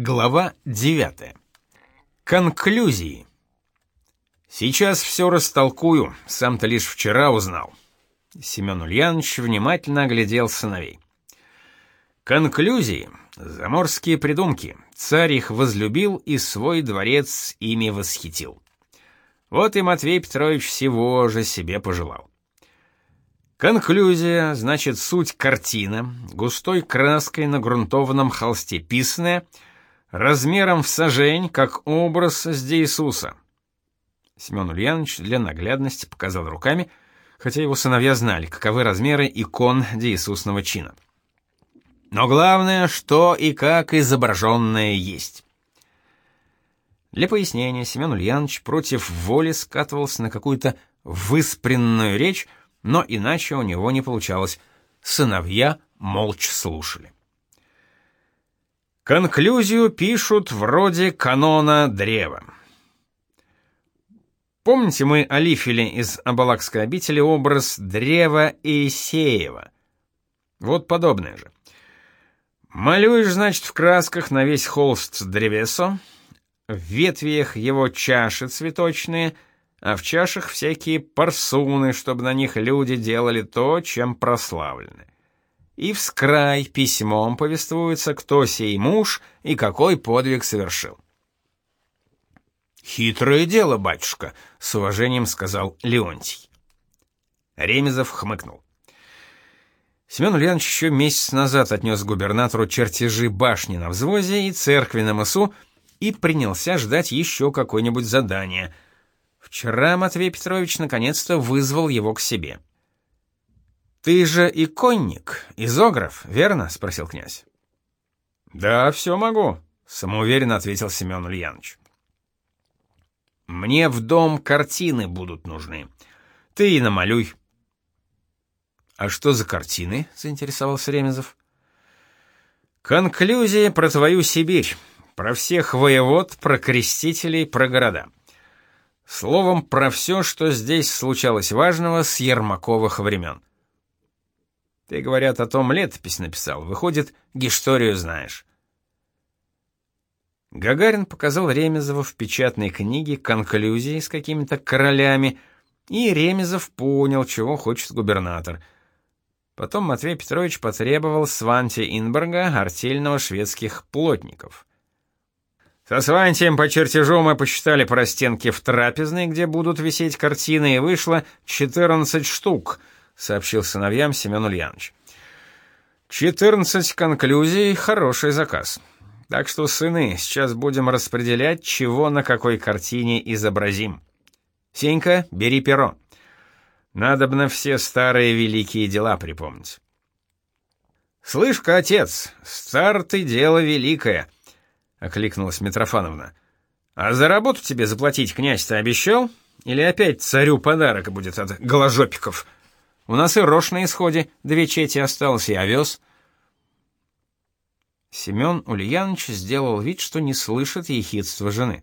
Глава 9. Конклюзии. Сейчас все растолкую, сам-то лишь вчера узнал. Семен Ульянович внимательно оглядел сыновей. Конклюзии заморские придумки. Царь их возлюбил и свой дворец ими восхитил. Вот и Матвей Петрович всего же себе пожелал. Конклюзия, значит, суть картина, густой краской на грунтованном холсте писанная — размером в сажень, как образ с Иисуса. Семен Ульянович для наглядности показал руками, хотя его сыновья знали, каковы размеры икон Иисусного чина. Но главное, что и как изображенное есть. Для пояснения Семен Ульянович против воли скатывался на какую-то выспренную речь, но иначе у него не получалось. Сыновья молча слушали. Конклюзию пишут вроде канона древа. Помните, мы олифили из Абалакской обители образ древа Иисеева? Вот подобное же. Малюешь, значит, в красках на весь холст древесо, в ветвиях его чаши цветочные, а в чашах всякие парсуны, чтобы на них люди делали то, чем прославлены и в скрай письмом повествуется, кто сей муж и какой подвиг совершил. «Хитрое дело, батюшка», — с уважением сказал Леонтий. Ремезов хмыкнул. Семен Ульянович еще месяц назад отнес губернатору чертежи башни на взвозе и церкви на мысу и принялся ждать еще какое-нибудь задание. Вчера Матвей Петрович наконец-то вызвал его к себе. «Ты же иконник, изограф, верно?» — спросил князь. «Да, все могу», — самоуверенно ответил Семен Ульянович. «Мне в дом картины будут нужны. Ты и намалюй». «А что за картины?» — заинтересовался Ремезов. «Конклюзия про твою Сибирь, про всех воевод, про крестителей, про города. Словом, про все, что здесь случалось важного с Ермаковых времен. Ты, говорят, о том летопись написал. Выходит, гисторию знаешь. Гагарин показал Ремезову в печатной книге конклюзии с какими-то королями, и Ремезов понял, чего хочет губернатор. Потом Матвей Петрович потребовал Сванти Инберга, артельного шведских плотников. Со Свантием по чертежу мы посчитали простенки в трапезной, где будут висеть картины, и вышло 14 штук — сообщил сыновьям Семен Ульянович. «Четырнадцать конклюзий — хороший заказ. Так что, сыны, сейчас будем распределять, чего на какой картине изобразим. Сенька, бери перо. Надобно все старые великие дела припомнить». «Слышь-ка, отец, стар ты дело великое», — окликнулась Митрофановна. «А за работу тебе заплатить князь-то обещал? Или опять царю подарок будет от голожопиков?» У нас и рожь на исходе, две чети осталось, и овес. Семен Ульянович сделал вид, что не слышит ехидства жены.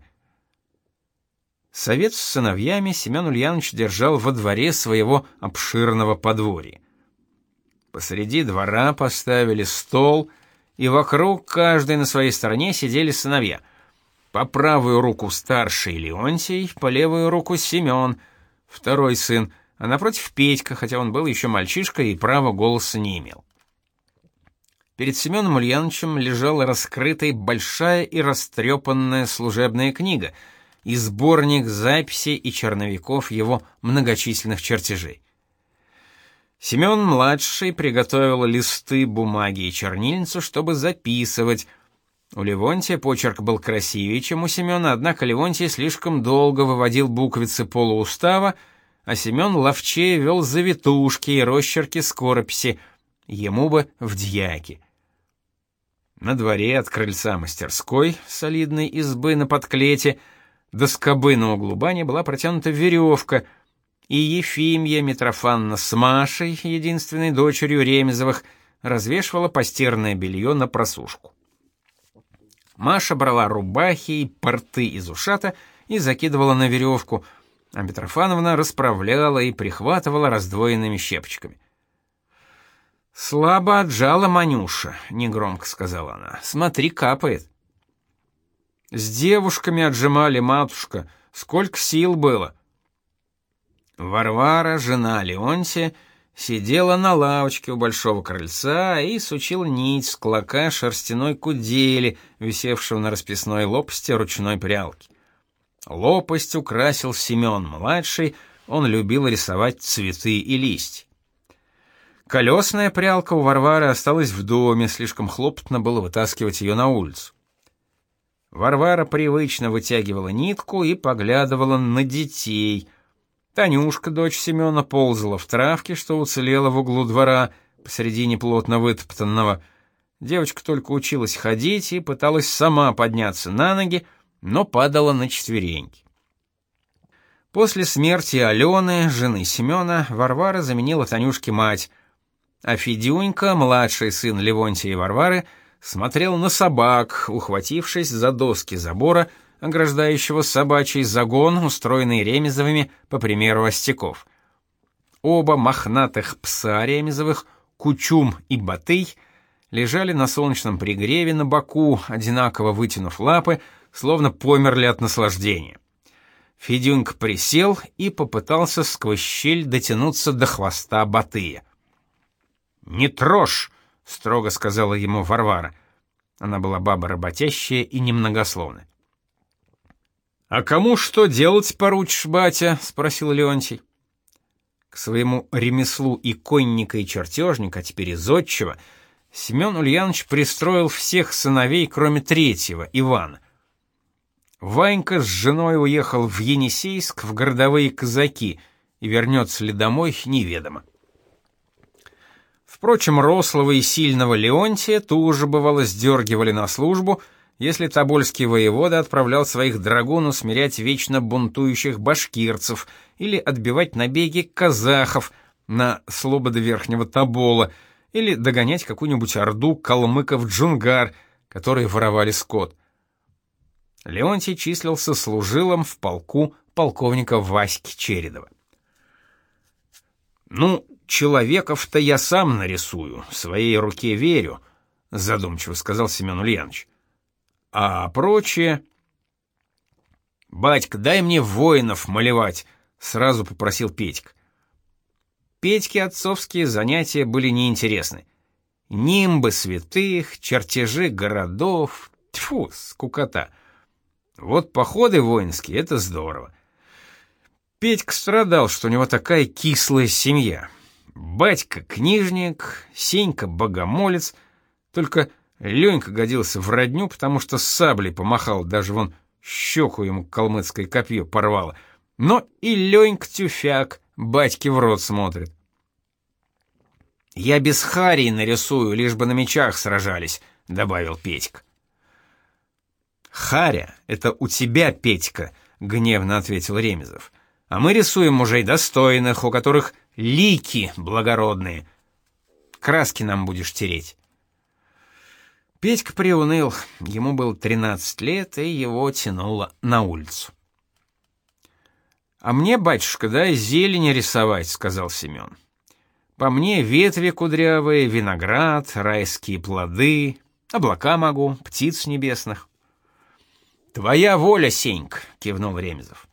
Совет с сыновьями Семен Ульянович держал во дворе своего обширного подворья. Посреди двора поставили стол, и вокруг каждый на своей стороне сидели сыновья. По правую руку старший Леонтий, по левую руку Семен, второй сын — а напротив Петька, хотя он был еще мальчишка и права голоса не имел. Перед Семеном Ульяновичем лежала раскрытая большая и растрепанная служебная книга и сборник записей и черновиков его многочисленных чертежей. Семен-младший приготовил листы бумаги и чернильницу, чтобы записывать. У Левонтия почерк был красивее, чем у Семена, однако Левонтий слишком долго выводил буквицы полуустава, а Семен ловчее вел завитушки и росчерки скорописи, ему бы в дьяки. На дворе от крыльца мастерской, солидной избы на подклете, до скобы на углу бани была протянута веревка, и Ефимья Митрофанна с Машей, единственной дочерью Ремезовых, развешивала постирное белье на просушку. Маша брала рубахи и порты из ушата и закидывала на веревку — а Митрофановна расправляла и прихватывала раздвоенными щепочками. «Слабо отжала Манюша», — негромко сказала она. «Смотри, капает». С девушками отжимали матушка, сколько сил было. Варвара, жена Леонтия, сидела на лавочке у большого крыльца и сучила нить с клока шерстяной кудели, висевшего на расписной лопасти ручной прялки. Лопасть украсил Семен-младший, он любил рисовать цветы и листья. Колесная прялка у Варвары осталась в доме, слишком хлопотно было вытаскивать ее на улицу. Варвара привычно вытягивала нитку и поглядывала на детей. Танюшка, дочь Семена, ползала в травке, что уцелела в углу двора, посредине плотно вытоптанного. Девочка только училась ходить и пыталась сама подняться на ноги, но падала на четвереньки. После смерти Алены, жены Семена, Варвара заменила Танюшке мать — а Федюнька, младший сын Левонтия и Варвары, смотрел на собак, ухватившись за доски забора, ограждающего собачий загон, устроенный Ремезовыми по примеру остяков. Оба мохнатых пса Ремезовых, Кучум и Батый, лежали на солнечном пригреве на боку, одинаково вытянув лапы, словно померли от наслаждения. Федюнька присел и попытался сквозь щель дотянуться до хвоста Батыя. «Не трожь!» — строго сказала ему Варвара. Она была баба работящая и немногословная. «А кому что делать поручишь, батя?» — спросил Леонтий. К своему ремеслу и конника, и чертежника, а теперь и зодчего, Семен Ульянович пристроил всех сыновей, кроме третьего, Ивана. Ванька с женой уехал в Енисейск в городовые казаки и вернется ли домой, неведомо. Впрочем, рослого и сильного Леонтия тоже бывало сдергивали на службу, если Тобольский воевода отправлял своих драгун усмирять вечно бунтующих башкирцев или отбивать набеги казахов на слободы Верхнего Тобола, или догонять какую-нибудь орду калмыков-джунгар, которые воровали скот. Леонтий числился служилом в полку полковника Васьки Чередова. «Ну, человеков-то я сам нарисую, своей руке верю», — задумчиво сказал Семен Ульянович. «А прочее...» «Батька, дай мне воинов малевать», — сразу попросил Петька. Петьке отцовские занятия были неинтересны. Нимбы святых, чертежи городов, тьфу, скукота. Вот походы воинские — это здорово. Петька страдал, что у него такая кислая семья. Батька книжник, Сенька богомолец, только Ленька годился в родню, потому что с саблей помахал, даже вон щеку ему калмыцкое копье порвало. Но и Ленька тюфяк, батьке в рот смотрит. «Я без Харии нарисую, лишь бы на мечах сражались», — добавил Петька. «Харя — это у тебя, Петька», — гневно ответил Ремезов а мы рисуем мужей достойных, у которых лики благородные. Краски нам будешь тереть. Петька приуныл, ему было 13 лет, и его тянуло на улицу. «А мне, батюшка, дай зелень рисовать», — сказал Семен. «По мне ветви кудрявые, виноград, райские плоды, облака могу, птиц небесных». «Твоя воля, Сенька», — кивнул Ремезов.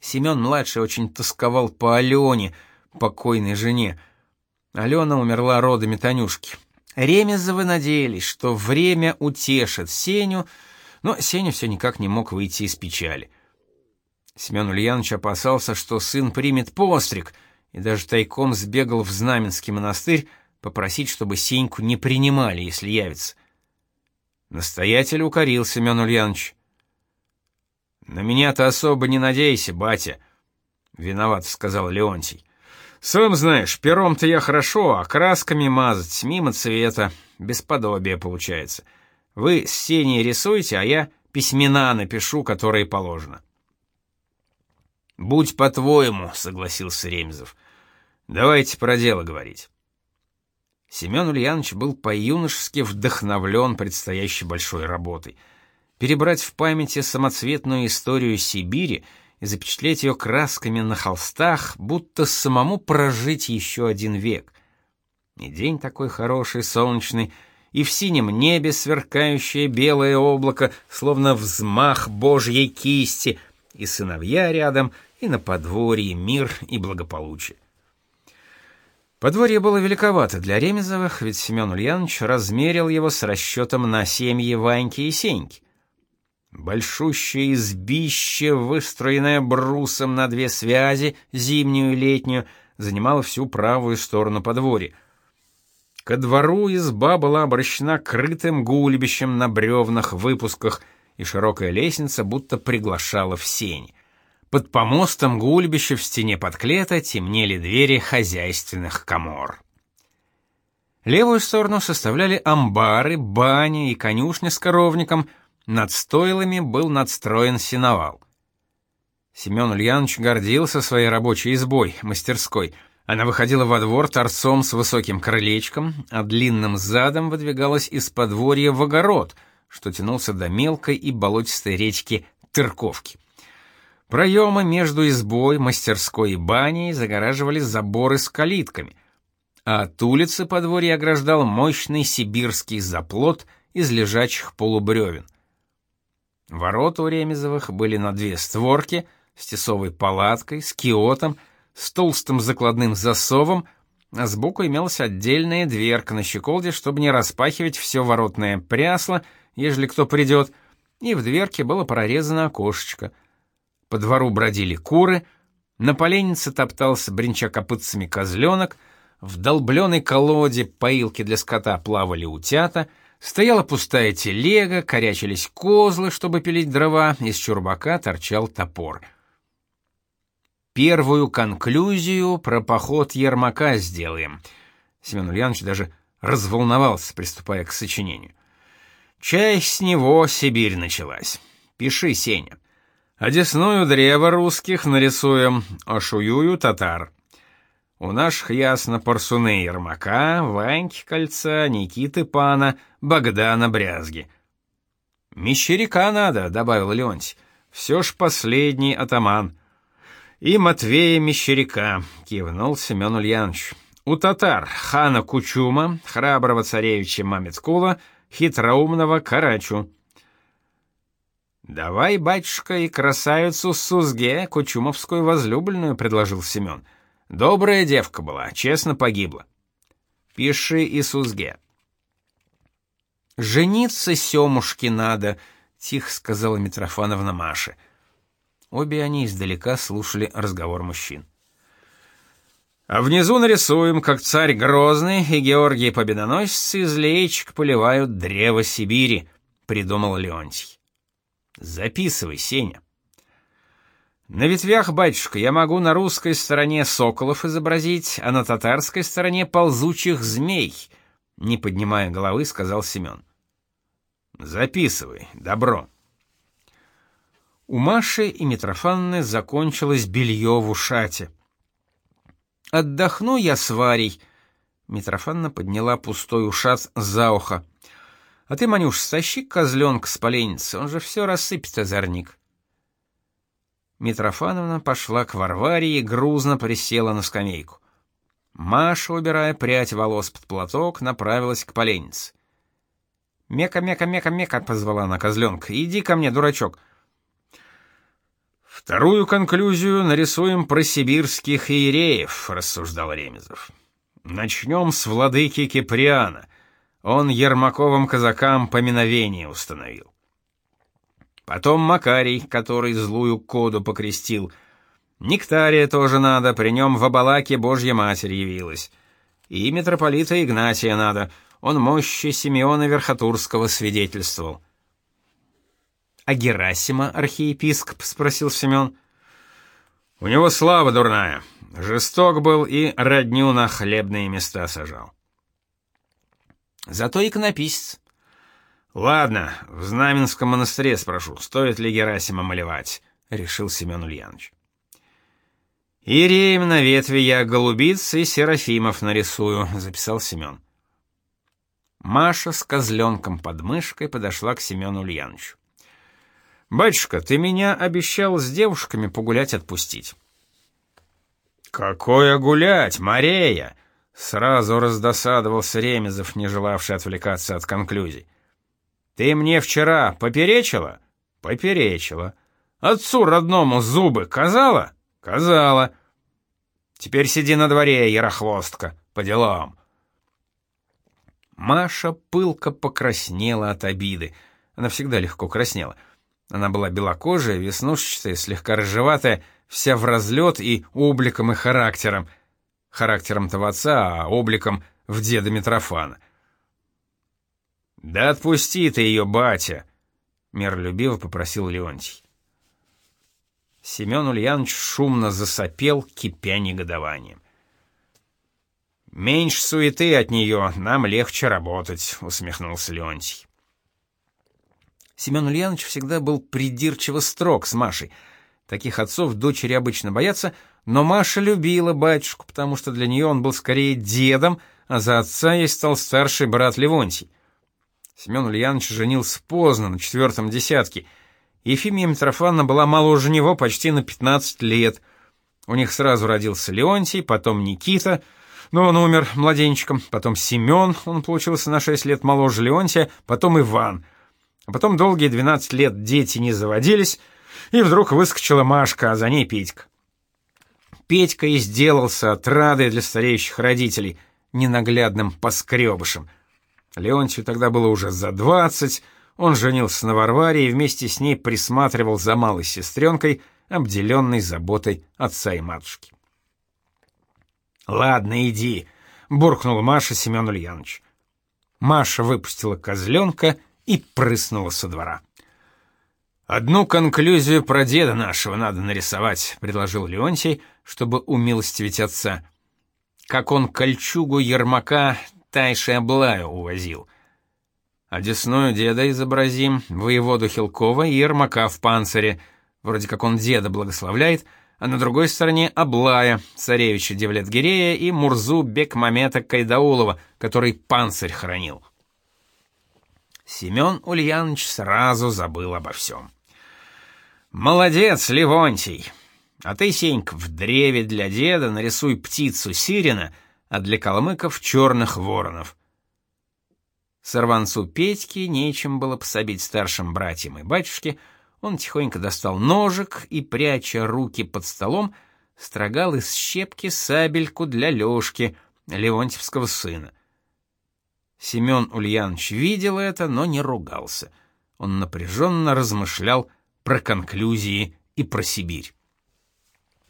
Семен-младший очень тосковал по Алене, покойной жене. Алена умерла родами Танюшки. Ремезовы надеялись, что время утешит Сеню, но Сеня все никак не мог выйти из печали. Семен Ульянович опасался, что сын примет постриг, и даже тайком сбегал в Знаменский монастырь попросить, чтобы Сеньку не принимали, если явится. Настоятель укорил Семен Ульянович. На меня-то особо не надейся, батя, виноват, сказал Леонтий. Сам знаешь, пером-то я хорошо, а красками мазать мимо цвета, бесподобие получается. Вы с Сеней рисуете, а я письмена напишу, которые положено. Будь по-твоему, согласился Ремезов. Давайте про дело говорить. Семен Ульянович был по-юношески вдохновлен предстоящей большой работой — перебрать в памяти самоцветную историю Сибири и запечатлеть ее красками на холстах, будто самому прожить еще один век. И день такой хороший, солнечный, и в синем небе сверкающее белое облако, словно взмах Божьей кисти, и сыновья рядом, и на подворье мир и благополучие. Подворье было великовато для Ремезовых, ведь Семен Ульянович размерил его с расчетом на семьи Ваньки и Сеньки. Большущее избище, выстроенное брусом на две связи, зимнюю и летнюю, занимало всю правую сторону подворья. Ко двору изба была обращена крытым гульбищем на бревнах, выпусках, и широкая лестница будто приглашала в сень. Под помостом гульбища в стене подклета темнели двери хозяйственных комор. Левую сторону составляли амбары, бани и конюшня с коровником, над стойлами был надстроен сеновал. Семен Ульянович гордился своей рабочей избой, мастерской. Она выходила во двор торцом с высоким крылечком, а длинным задом выдвигалась из подворья в огород, что тянулся до мелкой и болотистой речки Тырковки. Проемы между избой, мастерской и баней загораживали заборы с калитками, а от улицы подворье ограждал мощный сибирский заплот из лежачих полубревен. Ворота у Ремезовых были на две створки, с тесовой палаткой, с киотом, с толстым закладным засовом, а сбоку имелась отдельная дверка на щеколде, чтобы не распахивать все воротное прясло, ежели кто придет, и в дверке было прорезано окошечко — по двору бродили куры, на поленнице топтался бренча копытцами козленок, в долбленной колоде поилки для скота плавали утята, стояла пустая телега, корячились козлы, чтобы пилить дрова, из чурбака торчал топор. Первую конклюзию про поход Ермака сделаем. Семен Ульянович даже разволновался, приступая к сочинению. Чай с него Сибирь началась. Пиши, Сеня. Одесную древо русских нарисуем, а шуюю татар. У наших ясно парсуны Ермака, Ваньки Кольца, Никиты Пана, Богдана Брязги. «Мещеряка надо», — добавил Леонтий. «Все ж последний атаман». «И Матвея Мещеряка», — кивнул Семен Ульянович. «У татар хана Кучума, храброго царевича Мамецкула, хитроумного Карачу». «Давай, батюшка, и красавицу Сузге, кучумовскую возлюбленную», — предложил Семен. «Добрая девка была, честно погибла». «Пиши и Сузге». «Жениться Семушке надо», — тихо сказала Митрофановна Маше. Обе они издалека слушали разговор мужчин. «А внизу нарисуем, как царь Грозный и Георгий Победоносец из леечек поливают древо Сибири», — придумал Леонтий. Записывай, Сеня. На ветвях, батюшка, я могу на русской стороне соколов изобразить, а на татарской стороне ползучих змей, не поднимая головы, сказал Семен. Записывай, добро. У Маши и Митрофанны закончилось белье в ушате. Отдохну я с Варей. Митрофанна подняла пустой ушат за ухо. А ты, Манюш, стащи козленка с поленницы, он же все рассыпет, озорник. Митрофановна пошла к Варваре и грузно присела на скамейку. Маша, убирая прядь волос под платок, направилась к поленнице. «Мека, мека, мека, мека!» — позвала она козленка. «Иди ко мне, дурачок!» «Вторую конклюзию нарисуем про сибирских иереев», — рассуждал Ремезов. «Начнем с владыки Киприана, он Ермаковым казакам поминовение установил. Потом Макарий, который злую коду покрестил. Нектария тоже надо, при нем в Абалаке Божья Матерь явилась. И митрополита Игнатия надо, он мощи Симеона Верхотурского свидетельствовал. «А Герасима, архиепископ?» — спросил Семен. «У него слава дурная. Жесток был и родню на хлебные места сажал». Зато иконописец. Ладно, в Знаменском монастыре спрошу, стоит ли Герасима малевать, решил Семен Ульянович. Иреем на ветви я голубиц и серафимов нарисую, записал Семен. Маша с козленком под мышкой подошла к Семену Ульяновичу. «Батюшка, ты меня обещал с девушками погулять отпустить». «Какое гулять, Марея!» Сразу раздосадовался Ремезов, не желавший отвлекаться от конклюзий. «Ты мне вчера поперечила?» «Поперечила. Отцу родному зубы казала?» «Казала. Теперь сиди на дворе, ярохвостка, по делам». Маша пылко покраснела от обиды. Она всегда легко краснела. Она была белокожая, веснушчатая, слегка рыжеватая, вся в разлет и обликом, и характером. Характером-то отца, а обликом в деда Митрофана. «Да отпусти ты ее, батя!» — миролюбиво попросил Леонтий. Семен Ульянович шумно засопел, кипя негодованием. «Меньше суеты от нее, нам легче работать», — усмехнулся Леонтий. Семен Ульянович всегда был придирчиво строг с Машей. Таких отцов дочери обычно боятся, но Маша любила батюшку, потому что для нее он был скорее дедом, а за отца ей стал старший брат Левонтий. Семен Ульянович женился поздно, на четвертом десятке. Ефимия Митрофановна была моложе него почти на 15 лет. У них сразу родился Леонтий, потом Никита — но он умер младенчиком, потом Семен, он получился на 6 лет моложе Леонтия, потом Иван. А потом долгие 12 лет дети не заводились, и вдруг выскочила Машка, а за ней Петька. Петька и сделался отрадой для стареющих родителей, ненаглядным поскребышем. Леонтию тогда было уже за 20, он женился на Варваре и вместе с ней присматривал за малой сестренкой, обделенной заботой отца и матушки. «Ладно, иди», — буркнула Маша Семен Ульянович. Маша выпустила козленка и прыснула со двора. «Одну конклюзию про деда нашего надо нарисовать», — предложил Леонтий, чтобы умилостивить отца. «Как он кольчугу Ермака Тайши Аблаю увозил. А десную деда изобразим, воеводу Хилкова и Ермака в панцире, вроде как он деда благословляет, — а на другой стороне Аблая, царевича Девлет-Гирея и Мурзу Бекмамета Кайдаулова, который панцирь хранил. Семен Ульянович сразу забыл обо всем. «Молодец, Ливонтий! А ты, Сенька, в древе для деда нарисуй птицу сирена, а для калмыков — черных воронов». Сорванцу Петьке нечем было пособить старшим братьям и батюшке — он тихонько достал ножик и, пряча руки под столом, строгал из щепки сабельку для Лёшки, Леонтьевского сына. Семен Ульянович видел это, но не ругался. Он напряженно размышлял про конклюзии и про Сибирь.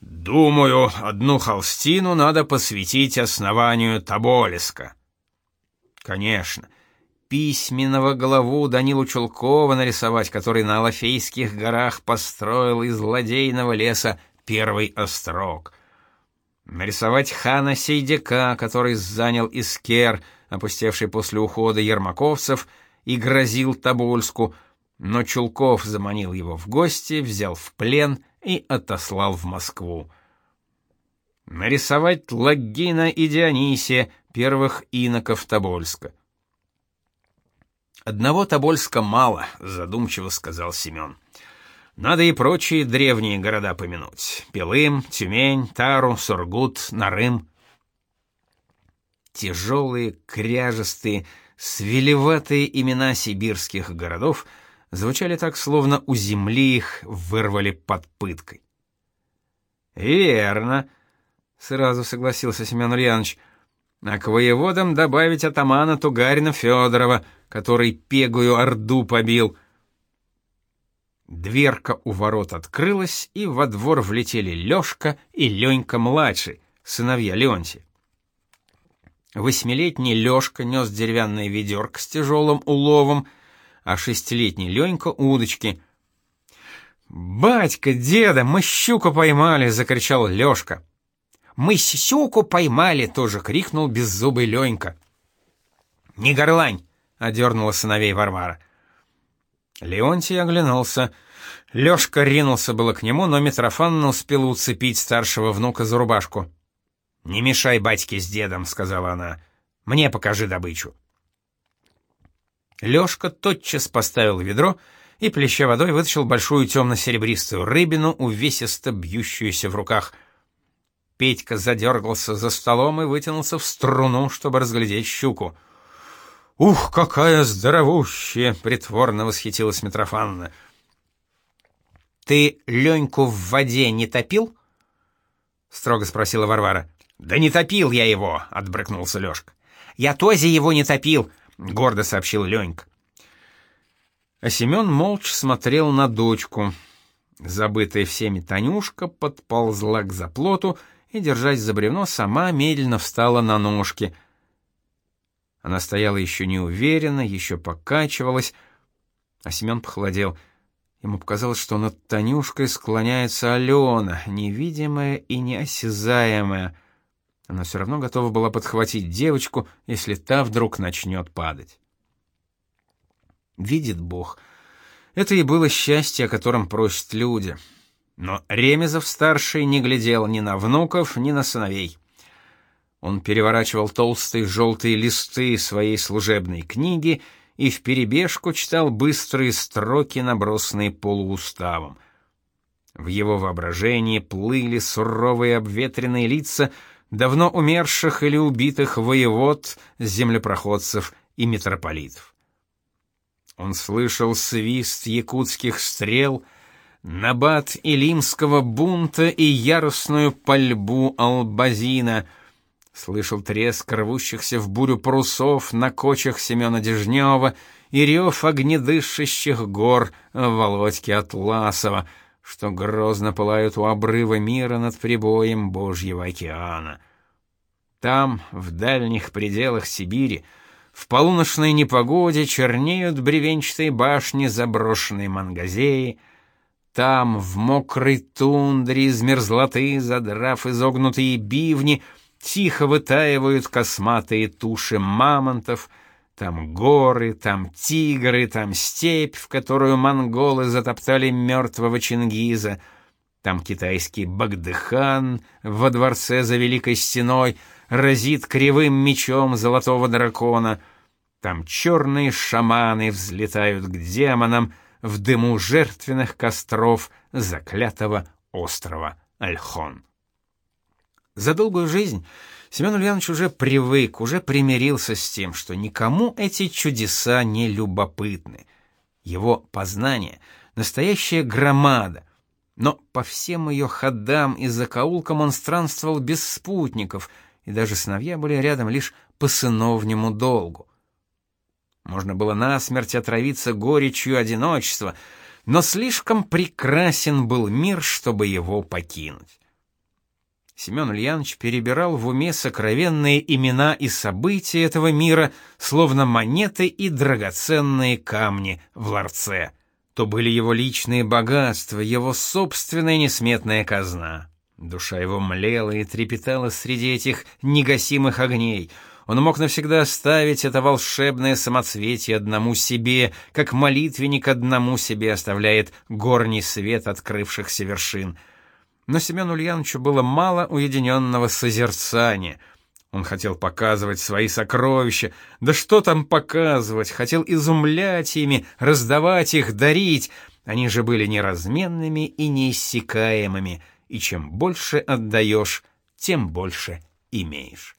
«Думаю, одну холстину надо посвятить основанию Тоболеска». «Конечно письменного главу Данилу Чулкова нарисовать, который на Алафейских горах построил из злодейного леса первый острог. Нарисовать хана Сейдяка, который занял Искер, опустевший после ухода ермаковцев, и грозил Тобольску, но Чулков заманил его в гости, взял в плен и отослал в Москву. Нарисовать Лагина и Дионисия, первых иноков Тобольска. «Одного Тобольска мало», — задумчиво сказал Семен. «Надо и прочие древние города помянуть. Пелым, Тюмень, Тару, Сургут, Нарым». Тяжелые, кряжестые, свелеватые имена сибирских городов звучали так, словно у земли их вырвали под пыткой. «Верно», — сразу согласился Семен Ульянович, — а к воеводам добавить атамана Тугарина Федорова, который пегую орду побил. Дверка у ворот открылась, и во двор влетели Лёшка и Ленька-младший, сыновья Леонтия. Восьмилетний Лёшка нес деревянное ведерко с тяжелым уловом, а шестилетний Ленька — удочки. «Батька, деда, мы щуку поймали!» — закричал Лёшка. Мы сисюку поймали!» — тоже крикнул беззубый Ленька. «Не горлань!» — одернула сыновей Варвара. Леонтий оглянулся. Лёшка ринулся было к нему, но Митрофанна успела уцепить старшего внука за рубашку. «Не мешай батьке с дедом», — сказала она. «Мне покажи добычу». Лёшка тотчас поставил ведро и, плеща водой, вытащил большую темно-серебристую рыбину, увесисто бьющуюся в руках — Петька задергался за столом и вытянулся в струну, чтобы разглядеть щуку. «Ух, какая здоровущая!» — притворно восхитилась Митрофанна. «Ты Леньку в воде не топил?» — строго спросила Варвара. «Да не топил я его!» — отбрыкнулся Лёшка. «Я тоже его не топил!» — гордо сообщил Ленька. А Семен молча смотрел на дочку. Забытая всеми Танюшка подползла к заплоту и, держась за бревно, сама медленно встала на ножки. Она стояла еще неуверенно, еще покачивалась, а Семен похолодел. Ему показалось, что над Танюшкой склоняется Алена, невидимая и неосязаемая. Она все равно готова была подхватить девочку, если та вдруг начнет падать. Видит Бог. Это и было счастье, о котором просят люди. Но Ремезов-старший не глядел ни на внуков, ни на сыновей. Он переворачивал толстые желтые листы своей служебной книги и вперебежку читал быстрые строки, набросанные полууставом. В его воображении плыли суровые обветренные лица давно умерших или убитых воевод, землепроходцев и митрополитов. Он слышал свист якутских стрел, набат илимского бунта и яростную пальбу албазина, слышал треск рвущихся в бурю парусов на кочах Семена Дежнева и рев огнедышащих гор Володьки Атласова, что грозно пылают у обрыва мира над прибоем Божьего океана. Там, в дальних пределах Сибири, в полуночной непогоде чернеют бревенчатые башни заброшенной Мангазеи. Там, в мокрой тундре из мерзлоты, задрав изогнутые бивни, тихо вытаивают косматые туши мамонтов. Там горы, там тигры, там степь, в которую монголы затоптали мертвого Чингиза. Там китайский Багдыхан во дворце за Великой Стеной — разит кривым мечом золотого дракона. Там черные шаманы взлетают к демонам в дыму жертвенных костров заклятого острова Альхон. За долгую жизнь Семен Ульянович уже привык, уже примирился с тем, что никому эти чудеса не любопытны. Его познание — настоящая громада, но по всем ее ходам и закоулкам он странствовал без спутников — и даже сыновья были рядом лишь по сыновнему долгу. Можно было насмерть отравиться горечью одиночества, но слишком прекрасен был мир, чтобы его покинуть. Семен Ульянович перебирал в уме сокровенные имена и события этого мира, словно монеты и драгоценные камни в ларце. То были его личные богатства, его собственная несметная казна. Душа его млела и трепетала среди этих негасимых огней. Он мог навсегда оставить это волшебное самоцветие одному себе, как молитвенник одному себе оставляет горний свет открывшихся вершин. Но Семену Ульяновичу было мало уединенного созерцания. Он хотел показывать свои сокровища, да что там показывать, хотел изумлять ими, раздавать их, дарить. Они же были неразменными и неиссякаемыми — и чем больше отдаешь, тем больше имеешь.